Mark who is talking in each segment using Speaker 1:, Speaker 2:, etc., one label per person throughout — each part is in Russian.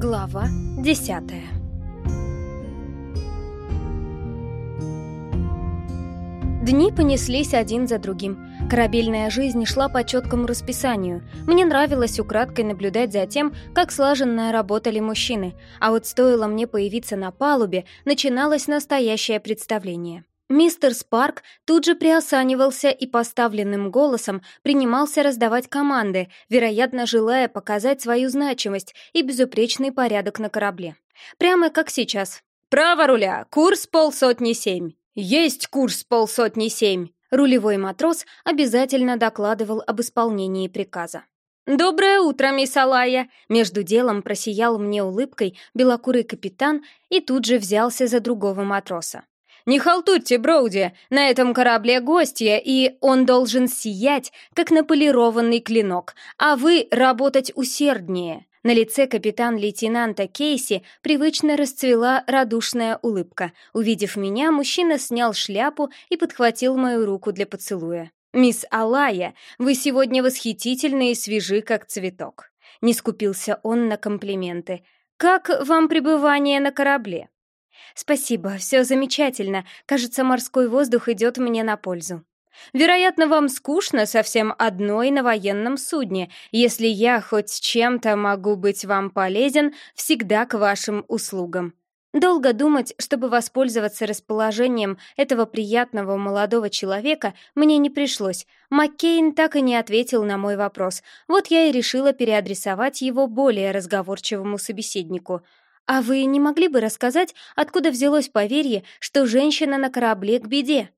Speaker 1: Глава десятая Дни понеслись один за другим. Корабельная жизнь шла по четкому расписанию. Мне нравилось украдкой наблюдать за тем, как слаженно работали мужчины, а вот стоило мне появиться на палубе, начиналось настоящее представление. Мистер Спарк тут же приосанивался и поставленным голосом принимался раздавать команды, вероятно, желая показать свою значимость и безупречный порядок на корабле. Прямо как сейчас. «Право руля! Курс полсотни семь!» «Есть курс полсотни семь!» Рулевой матрос обязательно докладывал об исполнении приказа. «Доброе утро, мисс Алая!» Между делом просиял мне улыбкой белокурый капитан и тут же взялся за другого матроса. «Не халтурьте, Броуди! На этом корабле гостья, и он должен сиять, как наполированный клинок, а вы работать усерднее!» На лице капитан-лейтенанта Кейси привычно расцвела радушная улыбка. Увидев меня, мужчина снял шляпу и подхватил мою руку для поцелуя. «Мисс Алая, вы сегодня восхитительны и свежи, как цветок». Не скупился он на комплименты. «Как вам пребывание на корабле?» «Спасибо, все замечательно. Кажется, морской воздух идет мне на пользу». Вероятно, вам скучно совсем одной на военном судне. Если я хоть чем-то могу быть вам полезен, всегда к вашим услугам. Долго думать, чтобы воспользоваться расположением этого приятного молодого человека, мне не пришлось. Маккейн так и не ответил на мой вопрос. Вот я и решила переадресовать его более разговорчивому собеседнику. «А вы не могли бы рассказать, откуда взялось поверье, что женщина на корабле к беде?»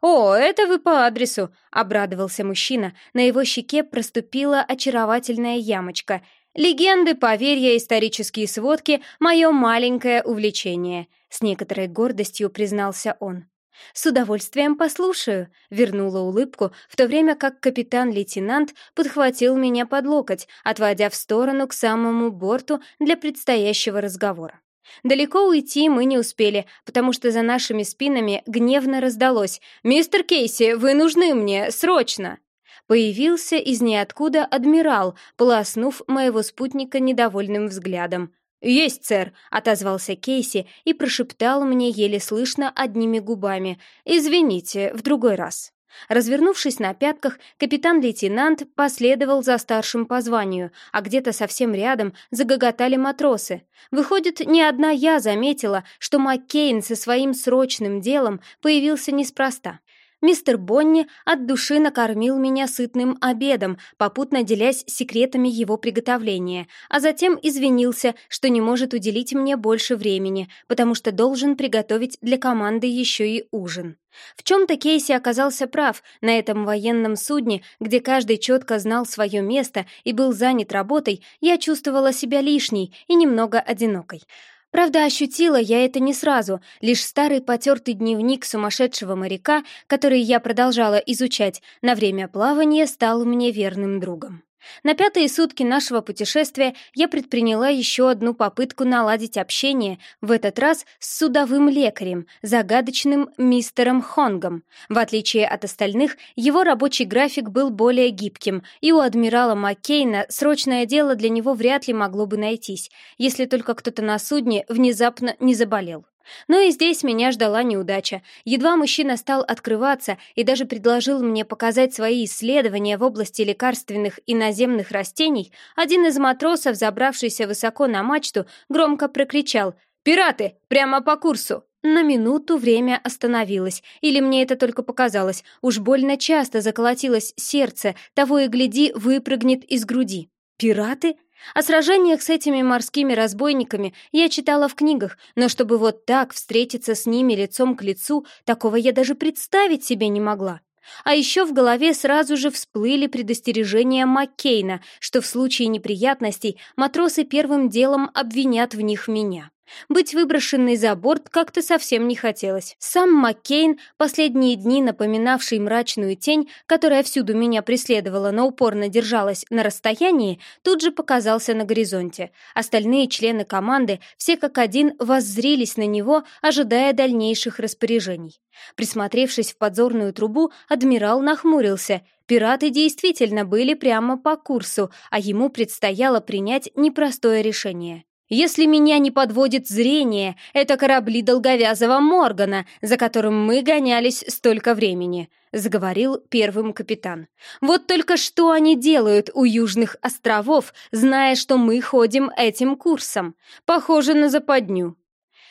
Speaker 1: «О, это вы по адресу!» — обрадовался мужчина. На его щеке проступила очаровательная ямочка. «Легенды, поверья, исторические сводки — мое маленькое увлечение», — с некоторой гордостью признался он. «С удовольствием послушаю», — вернула улыбку, в то время как капитан-лейтенант подхватил меня под локоть, отводя в сторону к самому борту для предстоящего разговора. Далеко уйти мы не успели, потому что за нашими спинами гневно раздалось «Мистер Кейси, вы нужны мне, срочно!» Появился из ниоткуда адмирал, полоснув моего спутника недовольным взглядом. «Есть, сэр», — отозвался Кейси и прошептал мне еле слышно одними губами. «Извините, в другой раз». Развернувшись на пятках, капитан-лейтенант последовал за старшим по званию, а где-то совсем рядом загоготали матросы. Выходит, не одна я заметила, что Маккейн со своим срочным делом появился неспроста. Мистер Бонни от души накормил меня сытным обедом, попутно делясь секретами его приготовления, а затем извинился, что не может уделить мне больше времени, потому что должен приготовить для команды еще и ужин. В чем-то Кейси оказался прав. На этом военном судне, где каждый четко знал свое место и был занят работой, я чувствовала себя лишней и немного одинокой. Правда, ощутила я это не сразу, лишь старый потертый дневник сумасшедшего моряка, который я продолжала изучать, на время плавания стал мне верным другом. На пятые сутки нашего путешествия я предприняла еще одну попытку наладить общение, в этот раз с судовым лекарем, загадочным мистером Хонгом. В отличие от остальных, его рабочий график был более гибким, и у адмирала Маккейна срочное дело для него вряд ли могло бы найтись, если только кто-то на судне внезапно не заболел. Но и здесь меня ждала неудача. Едва мужчина стал открываться и даже предложил мне показать свои исследования в области лекарственных и наземных растений, один из матросов, забравшийся высоко на мачту, громко прокричал «Пираты! Прямо по курсу!» На минуту время остановилось, или мне это только показалось, уж больно часто заколотилось сердце, того и гляди, выпрыгнет из груди. «Пираты?» О сражениях с этими морскими разбойниками я читала в книгах, но чтобы вот так встретиться с ними лицом к лицу, такого я даже представить себе не могла. А еще в голове сразу же всплыли предостережения Маккейна, что в случае неприятностей матросы первым делом обвинят в них меня. Быть выброшенной за борт как-то совсем не хотелось. Сам Маккейн, последние дни напоминавший мрачную тень, которая всюду меня преследовала, но упорно держалась на расстоянии, тут же показался на горизонте. Остальные члены команды, все как один, воззрились на него, ожидая дальнейших распоряжений. Присмотревшись в подзорную трубу, адмирал нахмурился. Пираты действительно были прямо по курсу, а ему предстояло принять непростое решение. Если меня не подводит зрение, это корабли долговязого Моргана, за которым мы гонялись столько времени», — заговорил первым капитан. «Вот только что они делают у Южных островов, зная, что мы ходим этим курсом? Похоже на западню».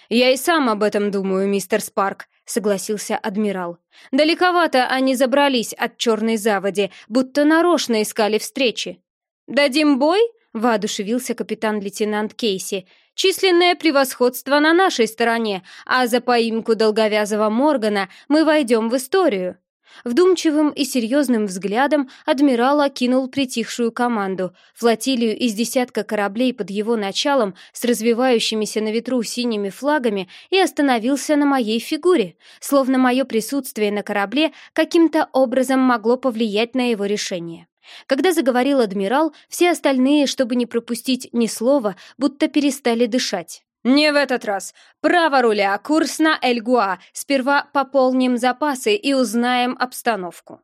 Speaker 1: «Я и сам об этом думаю, мистер Спарк», — согласился адмирал. «Далековато они забрались от Черной Заводи, будто нарочно искали встречи». «Дадим бой?» — воодушевился капитан-лейтенант Кейси. «Численное превосходство на нашей стороне, а за поимку долговязого Моргана мы войдем в историю». Вдумчивым и серьезным взглядом адмирал окинул притихшую команду, флотилию из десятка кораблей под его началом с развивающимися на ветру синими флагами и остановился на моей фигуре, словно мое присутствие на корабле каким-то образом могло повлиять на его решение. Когда заговорил адмирал, все остальные, чтобы не пропустить ни слова, будто перестали дышать. «Не в этот раз. Право руля, курс на Эльгуа. Сперва пополним запасы и узнаем обстановку».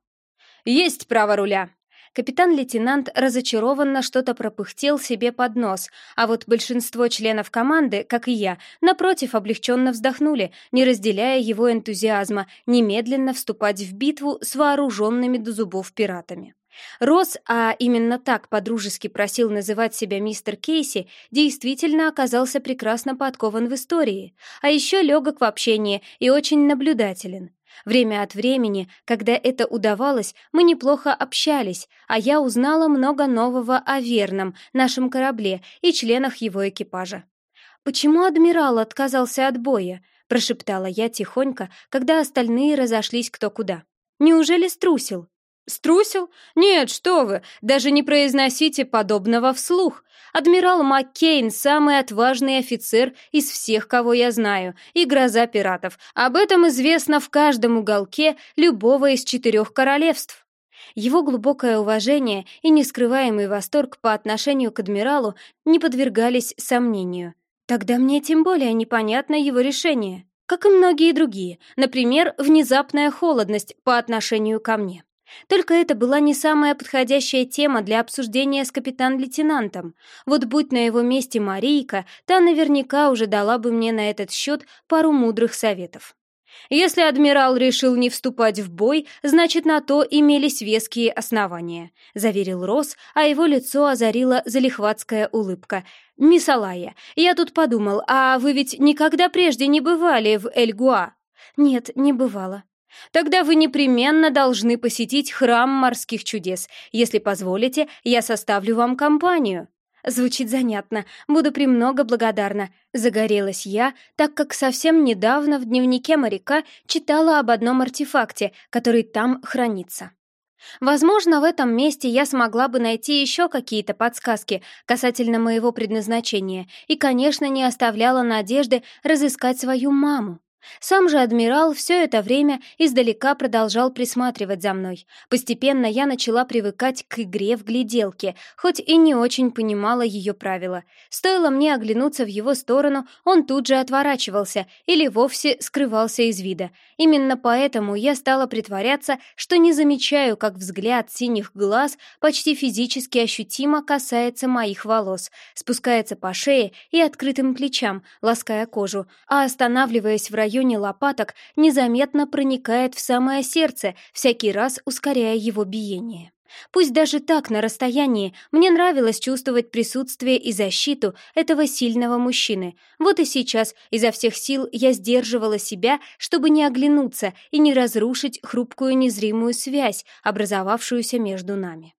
Speaker 1: «Есть право руля». Капитан-лейтенант разочарованно что-то пропыхтел себе под нос, а вот большинство членов команды, как и я, напротив, облегченно вздохнули, не разделяя его энтузиазма, немедленно вступать в битву с вооруженными до зубов пиратами. Рос, а именно так подружески просил называть себя мистер Кейси, действительно оказался прекрасно подкован в истории, а еще легок в общении и очень наблюдателен. Время от времени, когда это удавалось, мы неплохо общались, а я узнала много нового о Верном, нашем корабле и членах его экипажа. «Почему адмирал отказался от боя?» — прошептала я тихонько, когда остальные разошлись кто куда. «Неужели струсил?» «Струсил? Нет, что вы, даже не произносите подобного вслух. Адмирал Маккейн — самый отважный офицер из всех, кого я знаю, и гроза пиратов. Об этом известно в каждом уголке любого из четырех королевств». Его глубокое уважение и нескрываемый восторг по отношению к адмиралу не подвергались сомнению. Тогда мне тем более непонятно его решение, как и многие другие, например, внезапная холодность по отношению ко мне. Только это была не самая подходящая тема для обсуждения с капитан-лейтенантом. Вот будь на его месте Марийка, та наверняка уже дала бы мне на этот счет пару мудрых советов. Если адмирал решил не вступать в бой, значит, на то имелись веские основания», — заверил Рос, а его лицо озарила залихватская улыбка. «Мисс Алая, я тут подумал, а вы ведь никогда прежде не бывали в Эльгуа?» «Нет, не бывало», Тогда вы непременно должны посетить храм морских чудес. Если позволите, я составлю вам компанию». Звучит занятно, буду премного благодарна. Загорелась я, так как совсем недавно в дневнике моряка читала об одном артефакте, который там хранится. Возможно, в этом месте я смогла бы найти еще какие-то подсказки касательно моего предназначения и, конечно, не оставляла надежды разыскать свою маму. Сам же адмирал все это время издалека продолжал присматривать за мной. Постепенно я начала привыкать к игре в гляделке, хоть и не очень понимала ее правила. Стоило мне оглянуться в его сторону, он тут же отворачивался или вовсе скрывался из вида. Именно поэтому я стала притворяться, что не замечаю, как взгляд синих глаз почти физически ощутимо касается моих волос, спускается по шее и открытым плечам, лаская кожу, а останавливаясь в районе районе лопаток незаметно проникает в самое сердце, всякий раз ускоряя его биение. Пусть даже так, на расстоянии, мне нравилось чувствовать присутствие и защиту этого сильного мужчины. Вот и сейчас изо всех сил я сдерживала себя, чтобы не оглянуться и не разрушить хрупкую незримую связь, образовавшуюся между нами.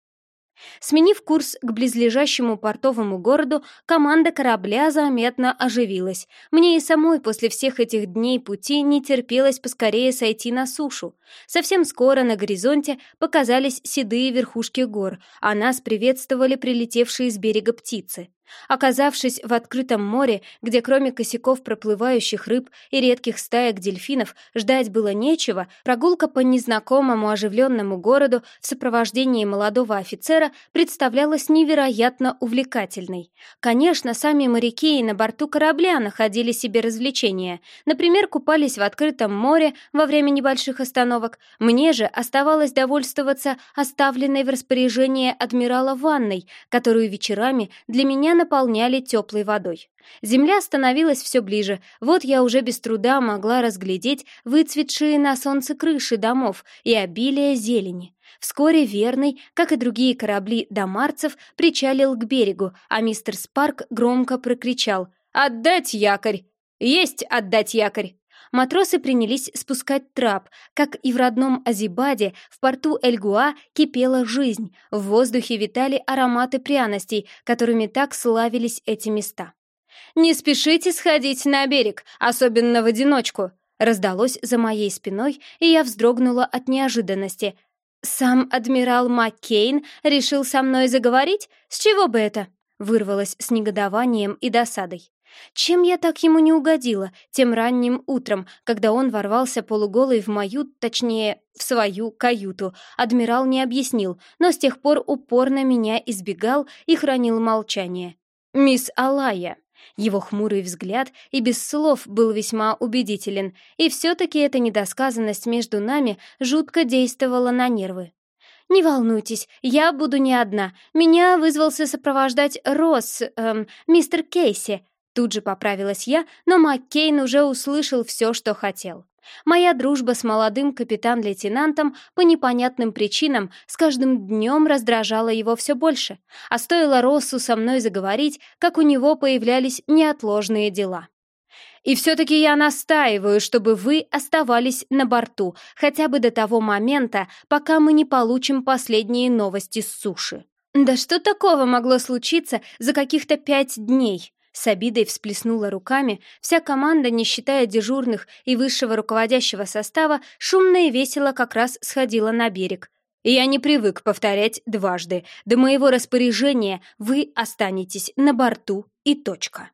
Speaker 1: Сменив курс к близлежащему портовому городу, команда корабля заметно оживилась. Мне и самой после всех этих дней пути не терпелось поскорее сойти на сушу. Совсем скоро на горизонте показались седые верхушки гор, а нас приветствовали прилетевшие с берега птицы. Оказавшись в открытом море, где кроме косяков проплывающих рыб и редких стаек дельфинов ждать было нечего, прогулка по незнакомому оживленному городу в сопровождении молодого офицера представлялась невероятно увлекательной. Конечно, сами моряки и на борту корабля находили себе развлечения. Например, купались в открытом море во время небольших остановок. Мне же оставалось довольствоваться оставленной в распоряжении адмирала ванной, которую вечерами для меня наполняли теплой водой. Земля становилась все ближе, вот я уже без труда могла разглядеть выцветшие на солнце крыши домов и обилие зелени. Вскоре Верный, как и другие корабли домарцев, причалил к берегу, а мистер Спарк громко прокричал «Отдать якорь!» «Есть отдать якорь!» Матросы принялись спускать трап. Как и в родном Азибаде, в порту Эльгуа кипела жизнь. В воздухе витали ароматы пряностей, которыми так славились эти места. «Не спешите сходить на берег, особенно в одиночку!» Раздалось за моей спиной, и я вздрогнула от неожиданности. «Сам адмирал Маккейн решил со мной заговорить? С чего бы это?» Вырвалась с негодованием и досадой. Чем я так ему не угодила тем ранним утром, когда он ворвался полуголый в мою, точнее, в свою каюту? Адмирал не объяснил, но с тех пор упорно меня избегал и хранил молчание. «Мисс Алая». Его хмурый взгляд и без слов был весьма убедителен, и все-таки эта недосказанность между нами жутко действовала на нервы. «Не волнуйтесь, я буду не одна. Меня вызвался сопровождать Росс, эм, мистер Кейси», Тут же поправилась я, но Маккейн уже услышал все, что хотел. Моя дружба с молодым капитан-лейтенантом по непонятным причинам с каждым днем раздражала его все больше, а стоило Россу со мной заговорить, как у него появлялись неотложные дела. И все-таки я настаиваю, чтобы вы оставались на борту, хотя бы до того момента, пока мы не получим последние новости с суши. Да что такого могло случиться за каких-то пять дней? С обидой всплеснула руками, вся команда, не считая дежурных и высшего руководящего состава, шумно и весело как раз сходила на берег. Я не привык повторять дважды. До моего распоряжения вы останетесь на борту и точка.